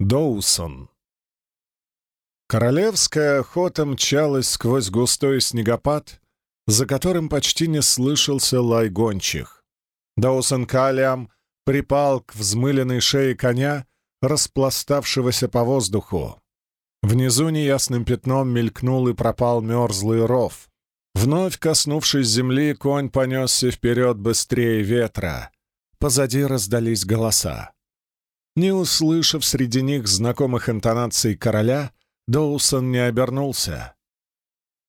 Доусон. Королевская охота мчалась сквозь густой снегопад, за которым почти не слышался лай гончих. Доусон Калиам припал к взмыленной шее коня, распластавшегося по воздуху. Внизу неясным пятном мелькнул и пропал мерзлый ров. Вновь коснувшись земли, конь понесся вперед быстрее ветра. Позади раздались голоса. Не услышав среди них знакомых интонаций короля, Доусон не обернулся.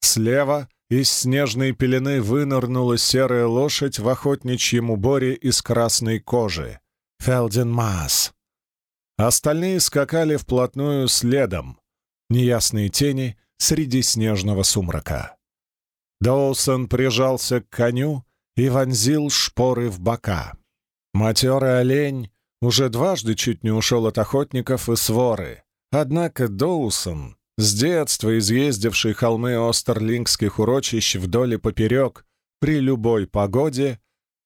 Слева из снежной пелены вынырнула серая лошадь в охотничьем уборе из красной кожи. Фелден Маас. Остальные скакали вплотную следом. Неясные тени среди снежного сумрака. Доусон прижался к коню и вонзил шпоры в бока. Матерый олень уже дважды чуть не ушел от охотников и своры. Однако Доусон, с детства изъездивший холмы Остерлингских урочищ вдоль и поперек при любой погоде,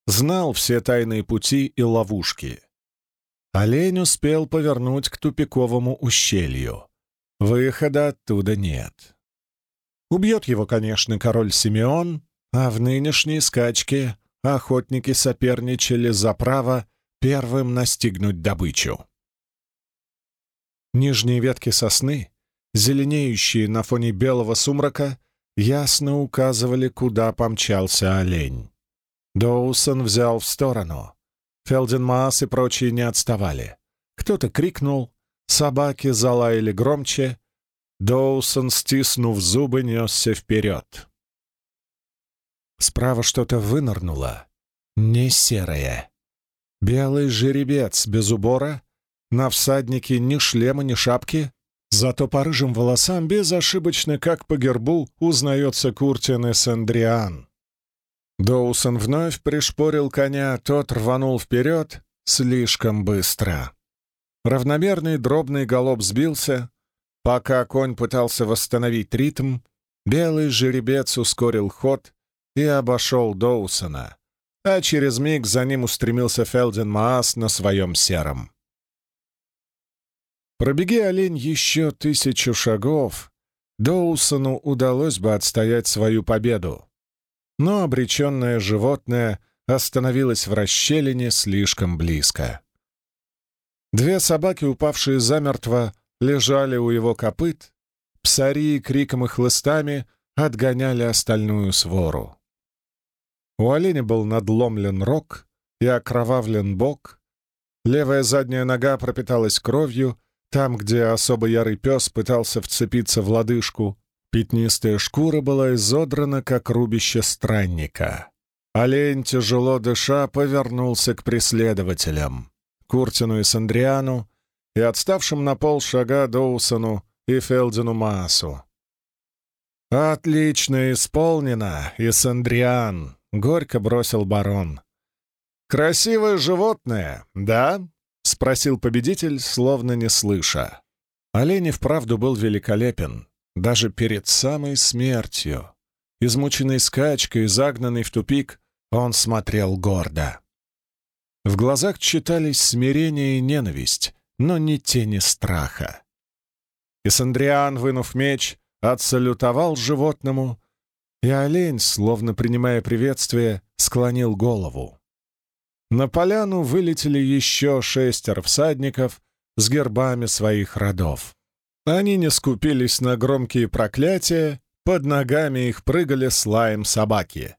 знал все тайные пути и ловушки. Олень успел повернуть к тупиковому ущелью. Выхода оттуда нет. Убьет его, конечно, король Симеон, а в нынешней скачке охотники соперничали за право первым настигнуть добычу. Нижние ветки сосны, зеленеющие на фоне белого сумрака, ясно указывали, куда помчался олень. Доусон взял в сторону. Фелденмаас и прочие не отставали. Кто-то крикнул, собаки залаяли громче. Доусон, стиснув зубы, несся вперед. Справа что-то вынырнуло, не серое. Белый жеребец без убора, на всаднике ни шлема, ни шапки, зато по рыжим волосам безошибочно, как по гербу, узнается Куртин и Сандриан. Доусон вновь пришпорил коня, тот рванул вперед слишком быстро. Равномерный дробный галоп сбился. Пока конь пытался восстановить ритм, белый жеребец ускорил ход и обошел Доусона а через миг за ним устремился Фелден Маас на своем сером. Пробеги олень еще тысячу шагов, Доусону удалось бы отстоять свою победу. Но обреченное животное остановилось в расщелине слишком близко. Две собаки, упавшие замертво, лежали у его копыт, псари криком и хлыстами отгоняли остальную свору. У оленя был надломлен рог и окровавлен бок. Левая задняя нога пропиталась кровью, там, где особо ярый пес пытался вцепиться в лодыжку. Пятнистая шкура была изодрана, как рубище странника. Олень, тяжело дыша, повернулся к преследователям, Куртину и Сандриану, и отставшим на полшага Доусону и Фелдину Маасу. «Отлично исполнено, Исандриан!» — горько бросил барон. «Красивое животное, да?» — спросил победитель, словно не слыша. Олень вправду был великолепен, даже перед самой смертью. Измученный скачкой, загнанный в тупик, он смотрел гордо. В глазах читались смирение и ненависть, но не тени страха. Исандриан, вынув меч, отсалютовал животному и олень, словно принимая приветствие, склонил голову. На поляну вылетели еще шестеро всадников с гербами своих родов. Они не скупились на громкие проклятия, под ногами их прыгали слаем собаки.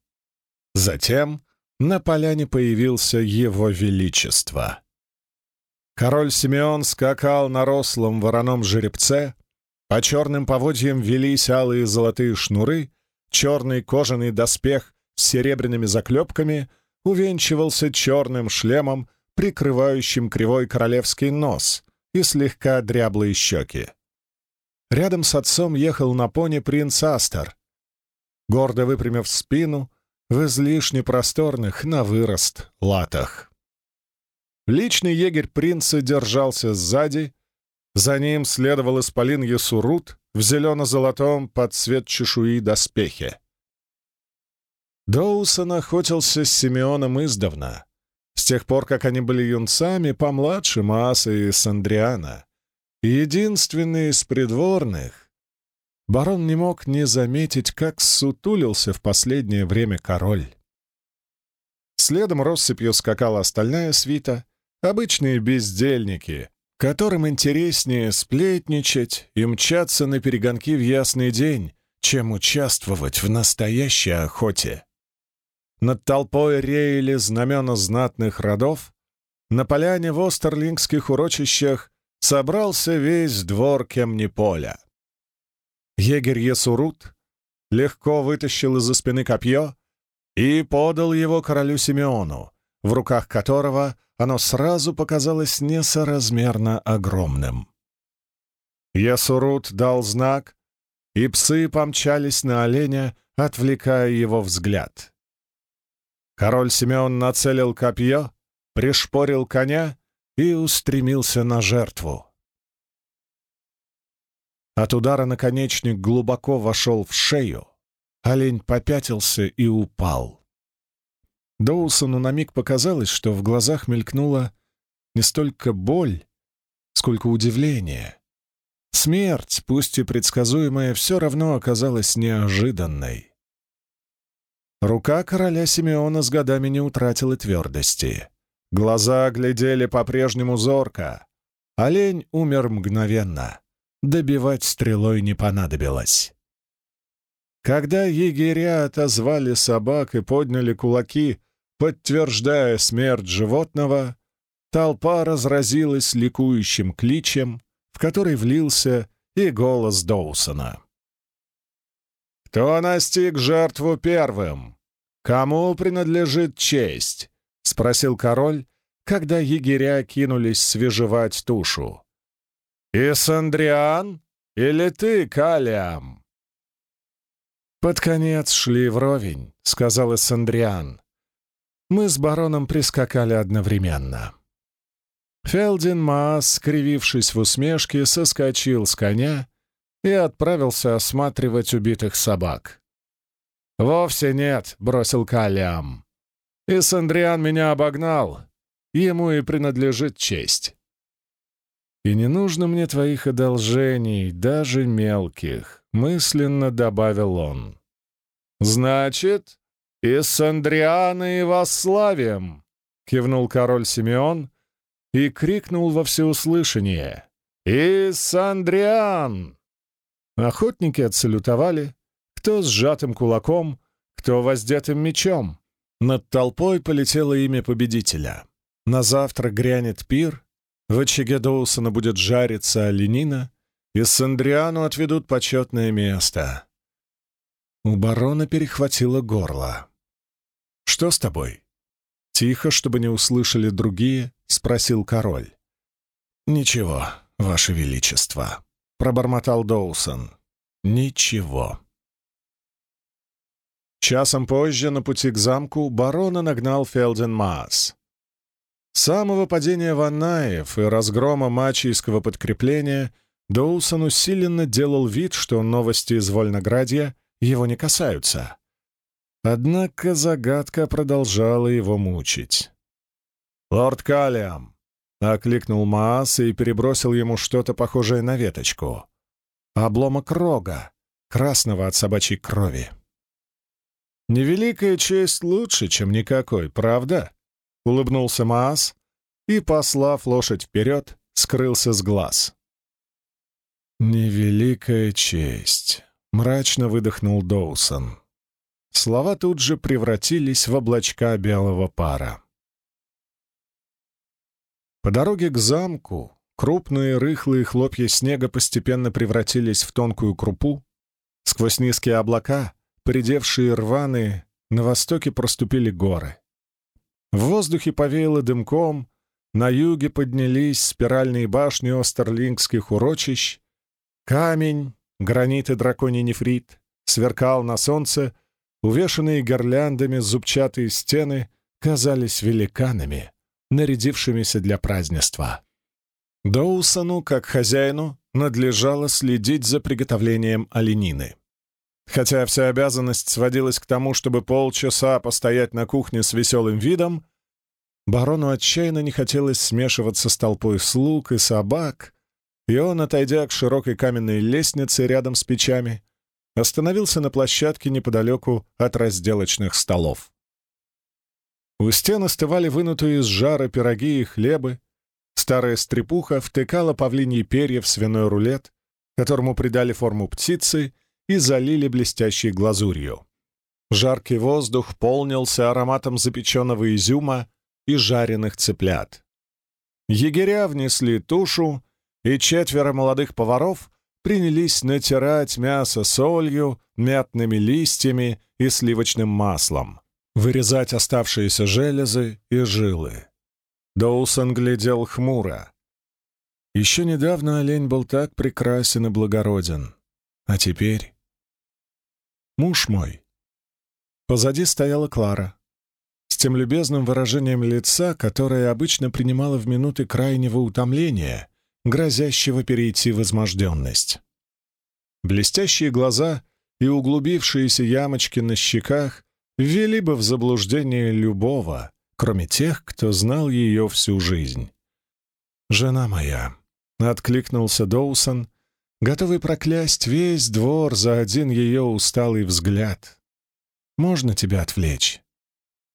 Затем на поляне появился его величество. Король Симеон скакал на рослом вороном жеребце, по черным поводьям велись алые золотые шнуры, черный кожаный доспех с серебряными заклепками увенчивался черным шлемом, прикрывающим кривой королевский нос и слегка дряблые щеки. Рядом с отцом ехал на пони принц Астер, гордо выпрямив спину в излишне просторных на вырост латах. Личный егерь принца держался сзади, за ним следовал исполин Ясурут в зелено-золотом под цвет чешуи доспехе. Доусон охотился с Симеоном издавна, с тех пор, как они были юнцами, помладше Мааса и Сандриана, единственный из придворных, барон не мог не заметить, как сутулился в последнее время король. Следом россыпью скакала остальная свита, обычные бездельники, которым интереснее сплетничать и мчаться на перегонки в ясный день, чем участвовать в настоящей охоте. Над толпой реяли знамена знатных родов, на поляне в Остерлингских урочищах собрался весь двор Кемниполя. Егерь Есурут легко вытащил из-за спины копье и подал его королю Симеону, в руках которого оно сразу показалось несоразмерно огромным. Ясурут дал знак, и псы помчались на оленя, отвлекая его взгляд. Король Симеон нацелил копье, пришпорил коня и устремился на жертву. От удара наконечник глубоко вошел в шею, олень попятился и упал. Доусону на миг показалось, что в глазах мелькнула не столько боль, сколько удивление. Смерть, пусть и предсказуемая, все равно оказалась неожиданной. Рука короля Симеона с годами не утратила твердости. Глаза глядели по-прежнему зорко. Олень умер мгновенно. Добивать стрелой не понадобилось. Когда егеря отозвали собак и подняли кулаки, подтверждая смерть животного, толпа разразилась ликующим кличем, в который влился и голос Доусона. «Кто настиг жертву первым? Кому принадлежит честь?» — спросил король, когда егеря кинулись свежевать тушу. «Исандриан или ты, Калиам?» «Под конец шли вровень», — сказал Исандриан. Мы с бароном прискакали одновременно. Фелдин Маас, скривившись в усмешке, соскочил с коня и отправился осматривать убитых собак. «Вовсе нет», — бросил Калиам. «И Сандриан меня обогнал. Ему и принадлежит честь». «И не нужно мне твоих одолжений, даже мелких», — мысленно добавил он. «Значит, и Сандриана и восславим!» — кивнул король Симеон и крикнул во всеуслышание. «Иссандриан!» Охотники отсалютовали, кто с сжатым кулаком, кто воздетым мечом. Над толпой полетело имя победителя. На завтра грянет пир, в очаге Доусона будет жариться оленина, и Сандриану отведут почетное место. У барона перехватило горло. «Что с тобой?» Тихо, чтобы не услышали другие, спросил король. «Ничего, ваше величество», — пробормотал Доусон. «Ничего». Часом позже на пути к замку барона нагнал Фелден Маас. С самого падения Ваннаев и разгрома мачийского подкрепления Доусон усиленно делал вид, что новости из Вольноградья его не касаются. Однако загадка продолжала его мучить. «Лорд Калиам, — окликнул Мааса и перебросил ему что-то похожее на веточку. Обломок рога, красного от собачьей крови. «Невеликая честь лучше, чем никакой, правда?» — улыбнулся Маас и, послав лошадь вперед, скрылся с глаз. «Невеликая честь», — мрачно выдохнул Доусон. Слова тут же превратились в облачка белого пара. По дороге к замку крупные рыхлые хлопья снега постепенно превратились в тонкую крупу. Сквозь низкие облака, придевшие рваные, на востоке проступили горы. В воздухе повеяло дымком, на юге поднялись спиральные башни остерлингских урочищ, камень, гранит и драконий нефрит сверкал на солнце, увешанные гирляндами зубчатые стены казались великанами — нарядившимися для празднества. Доусону, как хозяину, надлежало следить за приготовлением оленины. Хотя вся обязанность сводилась к тому, чтобы полчаса постоять на кухне с веселым видом, барону отчаянно не хотелось смешиваться с толпой слуг и собак, и он, отойдя к широкой каменной лестнице рядом с печами, остановился на площадке неподалеку от разделочных столов. У стен остывали вынутые из жара пироги и хлебы, старая стрепуха втыкала павлиньи перья в свиной рулет, которому придали форму птицы и залили блестящей глазурью. Жаркий воздух полнился ароматом запеченного изюма и жареных цыплят. Егеря внесли тушу, и четверо молодых поваров принялись натирать мясо солью, мятными листьями и сливочным маслом, вырезать оставшиеся железы и жилы. Доусон глядел хмуро. Еще недавно олень был так прекрасен и благороден, а теперь... Муж мой. Позади стояла Клара, с тем любезным выражением лица, которое обычно принимала в минуты крайнего утомления, грозящего перейти в изможденность. Блестящие глаза и углубившиеся ямочки на щеках ввели бы в заблуждение любого, кроме тех, кто знал ее всю жизнь. «Жена моя», — откликнулся Доусон, готовый проклясть весь двор за один ее усталый взгляд. «Можно тебя отвлечь?»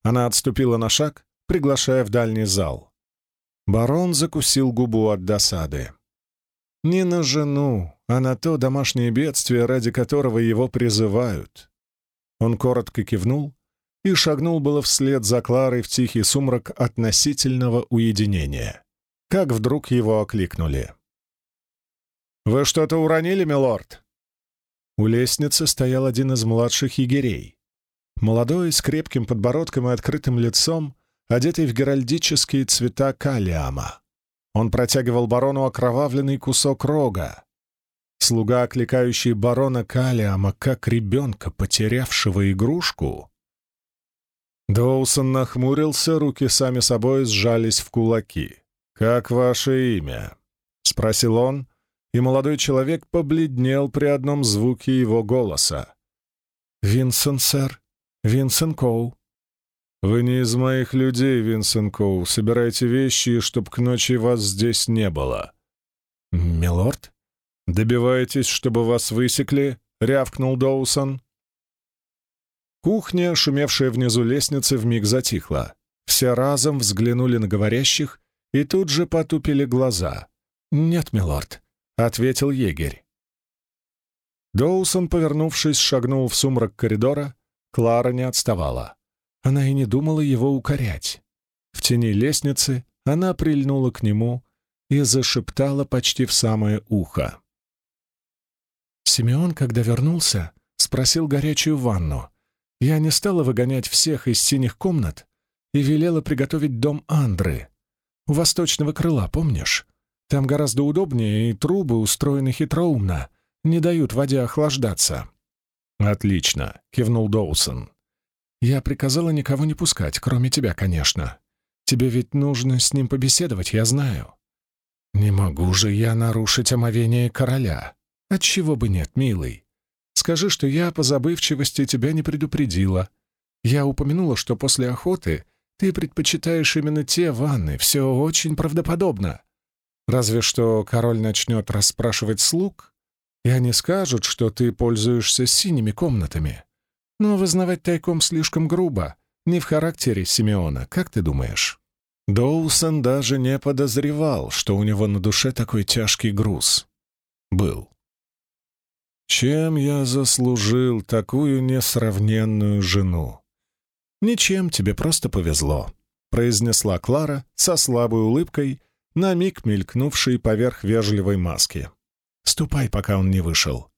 Она отступила на шаг, приглашая в дальний зал. Барон закусил губу от досады. Не на жену, а на то домашнее бедствие, ради которого его призывают. Он коротко кивнул и шагнул было вслед за Кларой в тихий сумрак относительного уединения. Как вдруг его окликнули. «Вы что-то уронили, милорд?» У лестницы стоял один из младших егерей. Молодой, с крепким подбородком и открытым лицом, одетый в геральдические цвета калиама. Он протягивал барону окровавленный кусок рога. Слуга, окликающий барона Калиама как ребенка, потерявшего игрушку. Доусон нахмурился, руки сами собой сжались в кулаки. «Как ваше имя?» — спросил он, и молодой человек побледнел при одном звуке его голоса. «Винсент, сэр», «Винсент Коу». «Вы не из моих людей, Винсент Коу. Собирайте вещи, чтоб к ночи вас здесь не было». «Милорд?» «Добиваетесь, чтобы вас высекли?» — рявкнул Доусон. Кухня, шумевшая внизу лестницы, вмиг затихла. Все разом взглянули на говорящих и тут же потупили глаза. «Нет, милорд», — ответил егерь. Доусон, повернувшись, шагнул в сумрак коридора, Клара не отставала. Она и не думала его укорять. В тени лестницы она прильнула к нему и зашептала почти в самое ухо. Симеон, когда вернулся, спросил горячую ванну. Я не стала выгонять всех из синих комнат и велела приготовить дом Андры. У восточного крыла, помнишь? Там гораздо удобнее, и трубы устроены хитроумно, не дают воде охлаждаться. «Отлично», — кивнул Доусон. «Я приказала никого не пускать, кроме тебя, конечно. Тебе ведь нужно с ним побеседовать, я знаю». «Не могу же я нарушить омовение короля. Отчего бы нет, милый. Скажи, что я по забывчивости тебя не предупредила. Я упомянула, что после охоты ты предпочитаешь именно те ванны. Все очень правдоподобно. Разве что король начнет расспрашивать слуг, и они скажут, что ты пользуешься синими комнатами. Но вызнавать тайком слишком грубо, не в характере Симеона, как ты думаешь?» Доусон даже не подозревал, что у него на душе такой тяжкий груз. Был. «Чем я заслужил такую несравненную жену?» «Ничем, тебе просто повезло», — произнесла Клара со слабой улыбкой, на миг мелькнувшей поверх вежливой маски. Ступай, пока он не вышел.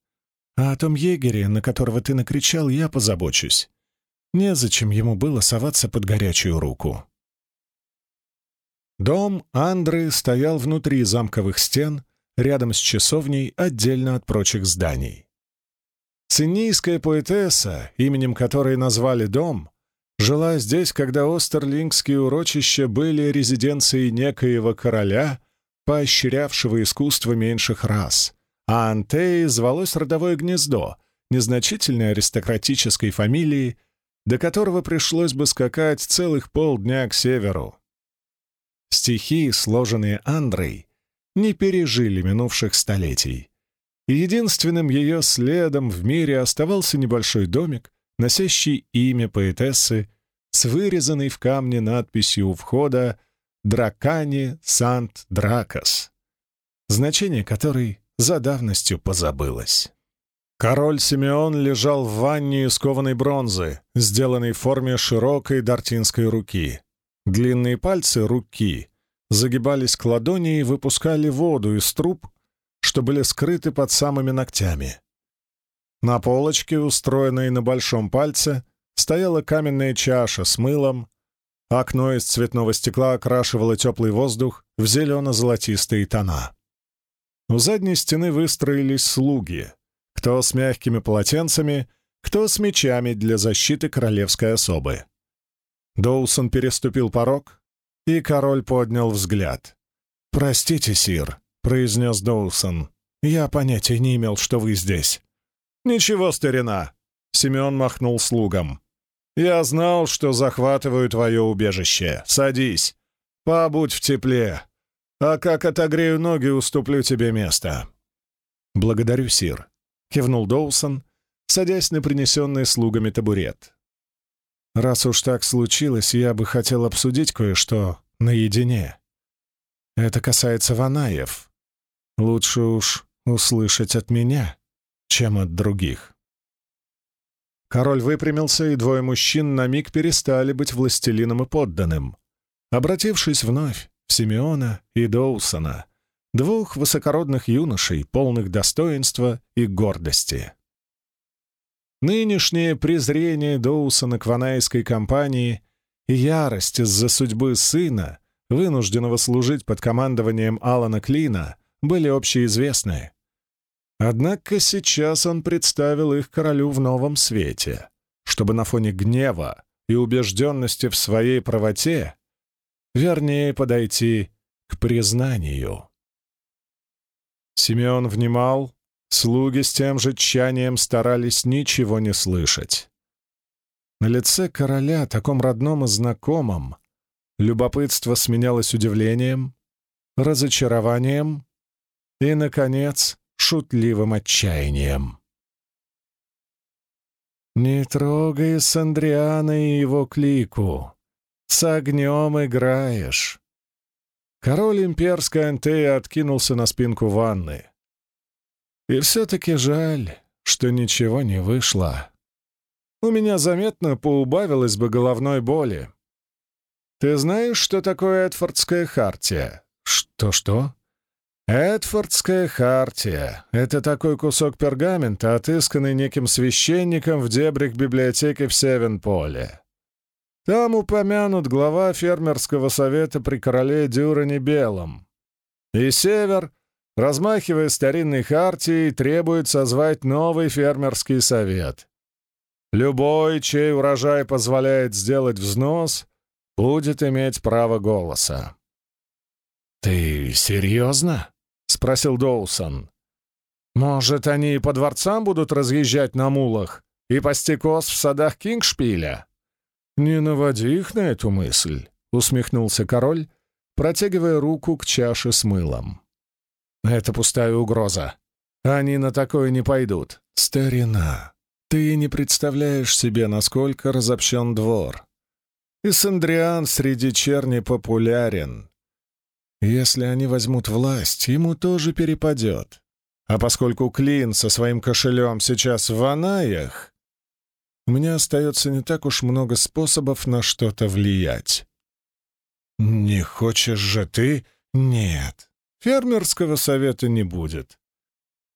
А о том егере, на которого ты накричал, я позабочусь. Незачем ему было соваться под горячую руку. Дом Андры стоял внутри замковых стен, рядом с часовней, отдельно от прочих зданий. Цинийская поэтесса, именем которой назвали дом, жила здесь, когда Остерлингские урочища были резиденцией некоего короля, поощрявшего искусство меньших рас, а Антеи звалось родовое гнездо незначительной аристократической фамилии, до которого пришлось бы скакать целых полдня к северу. Стихи, сложенные Андрой, не пережили минувших столетий. И единственным ее следом в мире оставался небольшой домик, носящий имя поэтессы с вырезанной в камне надписью у входа «Дракани Сант Дракос», значение которой за давностью позабылось. Король Симеон лежал в ванне из кованой бронзы, сделанной в форме широкой дартинской руки. Длинные пальцы руки загибались к ладони и выпускали воду из труб, что были скрыты под самыми ногтями. На полочке, устроенной на большом пальце, стояла каменная чаша с мылом, окно из цветного стекла окрашивало теплый воздух в зелено-золотистые тона. У задней стены выстроились слуги, кто с мягкими полотенцами, кто с мечами для защиты королевской особы. Доусон переступил порог, и король поднял взгляд. «Простите, сир», — произнес Доусон, — «я понятия не имел, что вы здесь». «Ничего, старина!» — Семен махнул слугам. «Я знал, что захватываю твое убежище. Садись. Побудь в тепле. А как отогрею ноги, уступлю тебе место». «Благодарю, сир», — кивнул Доусон, садясь на принесенный слугами табурет. «Раз уж так случилось, я бы хотел обсудить кое-что наедине. Это касается Ванаев. Лучше уж услышать от меня» чем от других. Король выпрямился, и двое мужчин на миг перестали быть властелином и подданным, обратившись вновь Симеона и Доусона, двух высокородных юношей, полных достоинства и гордости. Нынешнее презрение Доусона к ванайской компании и ярость из-за судьбы сына, вынужденного служить под командованием Алана Клина, были общеизвестны. Однако сейчас он представил их королю в новом свете, чтобы на фоне гнева и убежденности в своей правоте вернее подойти к признанию. Симеон внимал, слуги с тем же тщанием старались ничего не слышать. На лице короля, таком родном и знакомом, любопытство сменялось удивлением, разочарованием и, наконец, шутливым отчаянием. «Не трогай Сандриана и его клику. С огнем играешь». Король имперской Антеи откинулся на спинку ванны. «И все-таки жаль, что ничего не вышло. У меня заметно поубавилось бы головной боли. Ты знаешь, что такое Эдфордская хартия?» «Что-что?» Эдфордская хартия — это такой кусок пергамента, отысканный неким священником в дебрях библиотеки в Севенполе. Там упомянут глава фермерского совета при короле Дюране Белом. И Север, размахивая старинной хартией, требует созвать новый фермерский совет. Любой, чей урожай позволяет сделать взнос, будет иметь право голоса. «Ты серьезно?» спросил Доусон. «Может, они по дворцам будут разъезжать на мулах и пасти коз в садах Кингшпиля?» «Не наводи их на эту мысль», — усмехнулся король, протягивая руку к чаше с мылом. «Это пустая угроза. Они на такое не пойдут. Старина, ты не представляешь себе, насколько разобщен двор. И Сандриан среди черни популярен. Если они возьмут власть, ему тоже перепадет. А поскольку Клин со своим кошелем сейчас в Анаях, у меня остается не так уж много способов на что-то влиять. «Не хочешь же ты?» «Нет, фермерского совета не будет.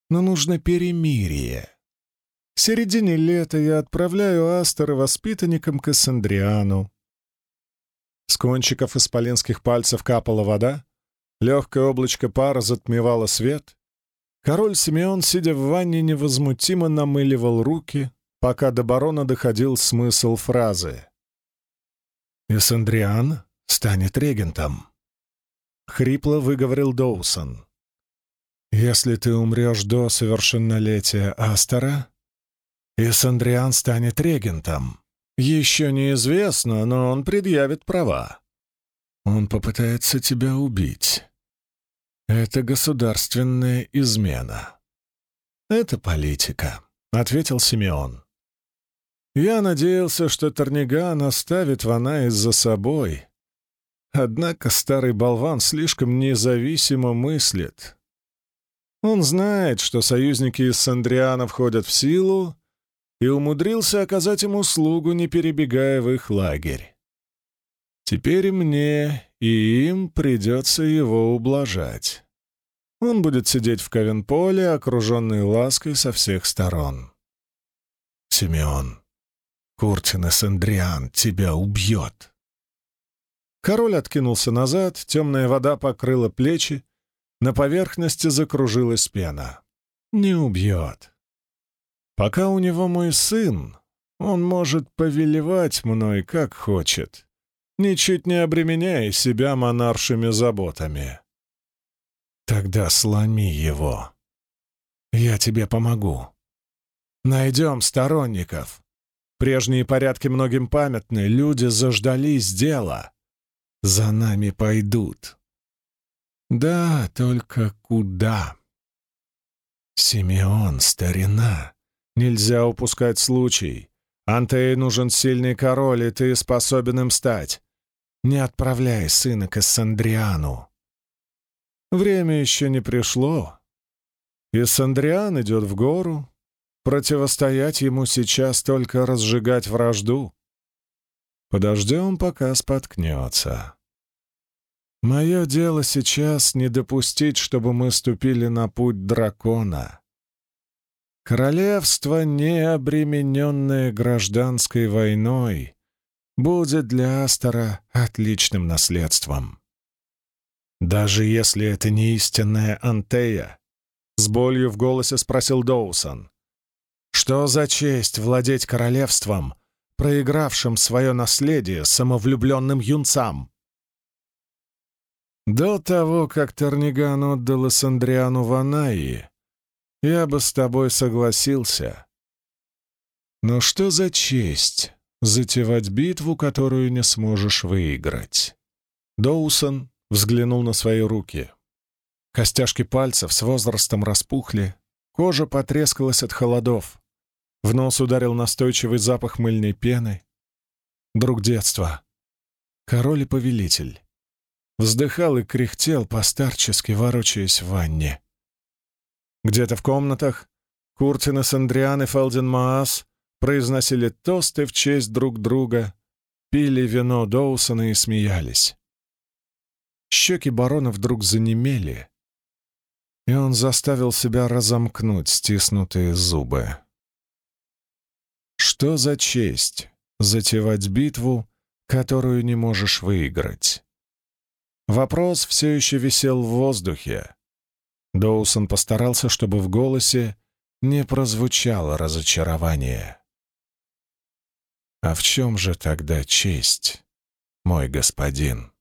Но нужно перемирие. В середине лета я отправляю Астера воспитанникам к Эссандриану. С кончиков исполинских пальцев капала вода, Легкое облачко пара затмевало свет. Король Симеон, сидя в ванне, невозмутимо намыливал руки, пока до барона доходил смысл фразы. «Эссендриан станет регентом», — хрипло выговорил Доусон. «Если ты умрешь до совершеннолетия Астера, Эссендриан станет регентом. Еще неизвестно, но он предъявит права. Он попытается тебя убить. Это государственная измена. Это политика, — ответил Симеон. Я надеялся, что Торниган оставит Ванайс за собой. Однако старый болван слишком независимо мыслит. Он знает, что союзники из Сандриана входят в силу, и умудрился оказать им услугу, не перебегая в их лагерь. Теперь мне и им придется его ублажать. Он будет сидеть в Ковенполе, окруженный лаской со всех сторон. Симеон, Куртин и Сандриан тебя убьет. Король откинулся назад, темная вода покрыла плечи, на поверхности закружилась пена. Не убьет. Пока у него мой сын, он может повелевать мной, как хочет, ничуть не обременяя себя монаршими заботами. Тогда сломи его. Я тебе помогу. Найдем сторонников. Прежние порядки многим памятны, люди заждались дела. За нами пойдут. Да, только куда? Симеон, старина. Нельзя упускать случай. Антей нужен сильный король, и ты способен им стать. Не отправляй сына к Эссандриану. Время еще не пришло. Иссандриан идет в гору. Противостоять ему сейчас только разжигать вражду. Подождем, пока споткнется. Мое дело сейчас не допустить, чтобы мы ступили на путь дракона. Королевство, не обремененное гражданской войной, будет для Астора отличным наследством. Даже если это не истинная Антея, с болью в голосе спросил Доусон. Что за честь владеть королевством, проигравшим свое наследие самовлюбленным юнцам? До того, как Терниган отдал Эссандриану Ванаи, я бы с тобой согласился. Но что за честь затевать битву, которую не сможешь выиграть? Доусон взглянул на свои руки. Костяшки пальцев с возрастом распухли, кожа потрескалась от холодов. В нос ударил настойчивый запах мыльной пены. Друг детства. Король и повелитель. Вздыхал и кряхтел, постарчески ворочаясь в ванне. Где-то в комнатах Куртин и Сандриан и Фелден Маас произносили тосты в честь друг друга, пили вино Доусона и смеялись. Щеки барона вдруг занемели, и он заставил себя разомкнуть стиснутые зубы. Что за честь затевать битву, которую не можешь выиграть? Вопрос все еще висел в воздухе, Доусон постарался, чтобы в голосе не прозвучало разочарование. «А в чем же тогда честь, мой господин?»